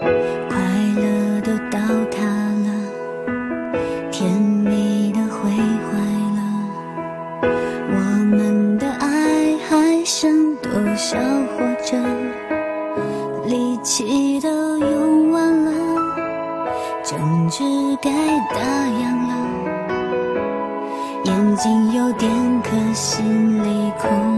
快乐都倒塌了，甜蜜的毁坏了，我们的爱还剩多少活着？力气都用完了，证据该打烊了，眼睛有点渴，心里空。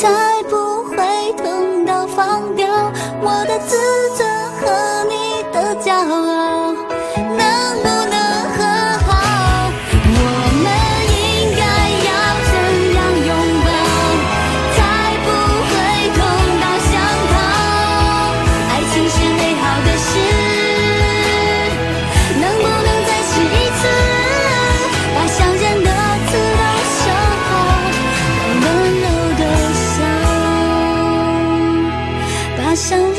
잘 想